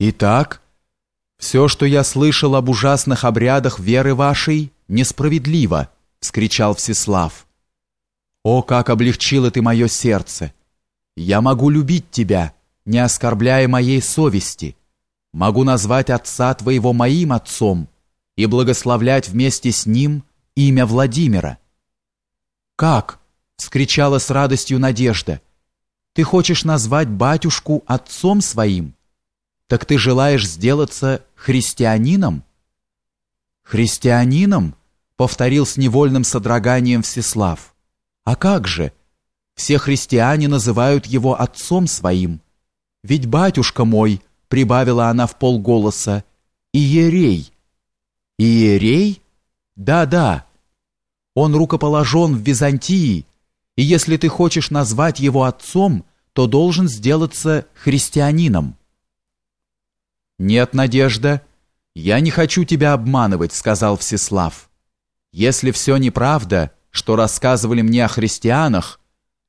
Итак, все, что я слышал об ужасных обрядах веры вашей, несправедливо, вскричал Всеслав. О, как облегчило ты мое сердце! Я могу любить тебя, не оскорбляя моей совести. Могу назвать отца твоего моим отцом и благословлять вместе с ним имя Владимира. Как? вскричала с радостью Надежда. Ты хочешь назвать батюшку отцом своим? Так ты желаешь сделаться христианином? Христианином? повторил с невольным содроганием Всеслав. А как же? Все христиане называют его отцом своим. Ведь батюшка мой, прибавила она в полголоса, иерей. Иерей? Да-да. Он рукоположен в Византии, и если ты хочешь назвать его отцом, то должен сделаться христианином. «Нет, Надежда, я не хочу тебя обманывать», — сказал Всеслав. «Если все неправда, что рассказывали мне о христианах,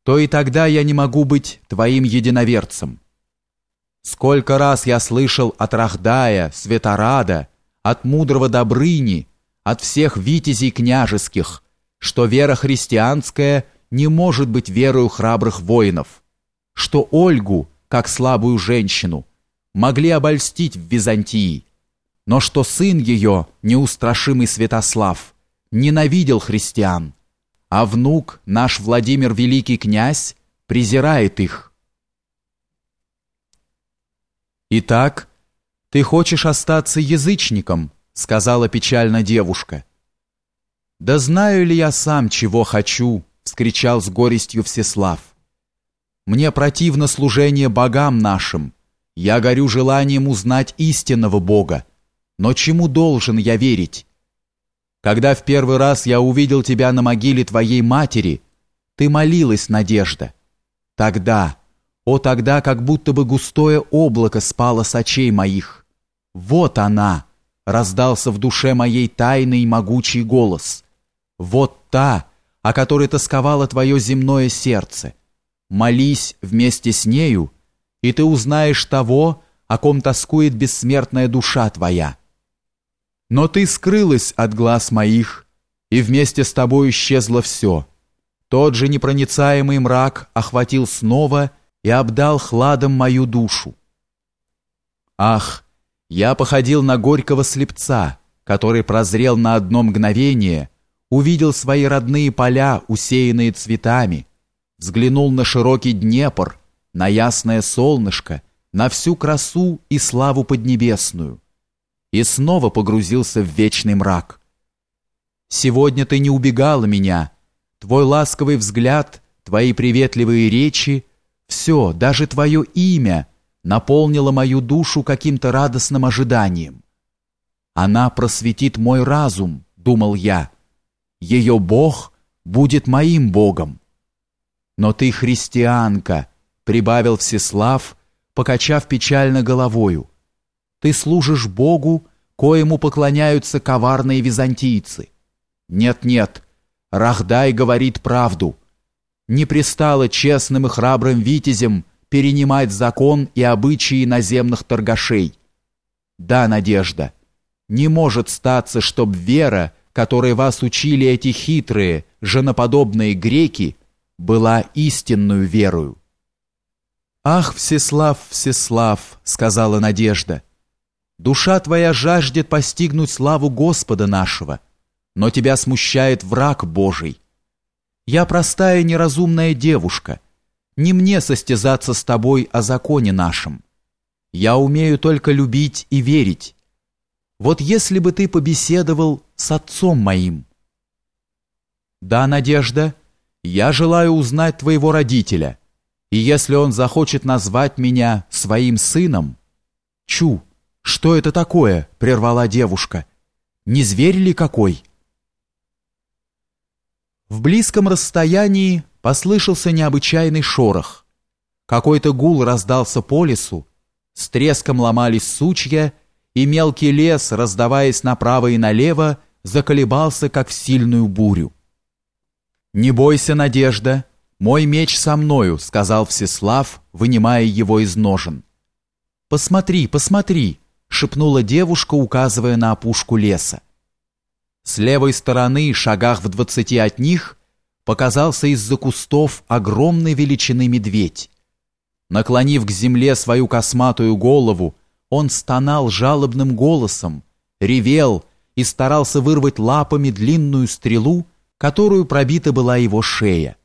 то и тогда я не могу быть твоим единоверцем. Сколько раз я слышал от Рахдая, Светорада, от мудрого Добрыни, от всех витязей княжеских, что вера христианская не может быть верою храбрых воинов, что Ольгу, как слабую женщину, могли обольстить в Византии, но что сын ее, неустрашимый Святослав, ненавидел христиан, а внук, наш Владимир Великий князь, презирает их. «Итак, ты хочешь остаться язычником?» сказала печально девушка. «Да знаю ли я сам, чего хочу?» вскричал с горестью Всеслав. «Мне противно служение богам нашим, я горю желанием узнать истинного Бога. Но чему должен я верить? Когда в первый раз я увидел тебя на могиле твоей матери, ты молилась, Надежда. Тогда, о тогда, как будто бы густое облако спало с очей моих. Вот она, раздался в душе моей тайный могучий голос. Вот та, о которой тосковало твое земное сердце. Молись вместе с нею, и ты узнаешь того, о ком тоскует бессмертная душа твоя. Но ты скрылась от глаз моих, и вместе с тобой исчезло все. Тот же непроницаемый мрак охватил снова и обдал хладом мою душу. Ах, я походил на горького слепца, который прозрел на одно мгновение, увидел свои родные поля, усеянные цветами, взглянул на широкий Днепр, на ясное солнышко, на всю красу и славу поднебесную, и снова погрузился в вечный мрак. Сегодня ты не убегала меня, твой ласковый взгляд, твои приветливые речи, все, даже твое имя наполнило мою душу каким-то радостным ожиданием. Она просветит мой разум, думал я. Ее Бог будет моим Богом. Но ты христианка, прибавил Всеслав, покачав печально головою. Ты служишь Богу, коему поклоняются коварные византийцы. Нет-нет, Рахдай говорит правду. Не пристало честным и храбрым витязям перенимать закон и обычаи наземных торгашей. Да, Надежда, не может статься, чтоб вера, которой вас учили эти хитрые, женоподобные греки, была истинную верою. «Ах, Всеслав, Всеслав!» — сказала Надежда. «Душа твоя жаждет постигнуть славу Господа нашего, но тебя смущает враг Божий. Я простая неразумная девушка, не мне состязаться с тобой о законе нашем. Я умею только любить и верить. Вот если бы ты побеседовал с отцом моим». «Да, Надежда, я желаю узнать твоего родителя» И если он захочет назвать меня своим сыном... Чу, что это такое? Прервала девушка. Не зверь ли какой? В близком расстоянии послышался необычайный шорох. Какой-то гул раздался по лесу, с треском ломались сучья, и мелкий лес, раздаваясь направо и налево, заколебался, как в сильную бурю. «Не бойся, Надежда!» «Мой меч со мною», — сказал Всеслав, вынимая его из ножен. «Посмотри, посмотри!» — шепнула девушка, указывая на опушку леса. С левой стороны, шагах в двадцати от них, показался из-за кустов огромной величины медведь. Наклонив к земле свою косматую голову, он стонал жалобным голосом, ревел и старался вырвать лапами длинную стрелу, которую пробита была его шея.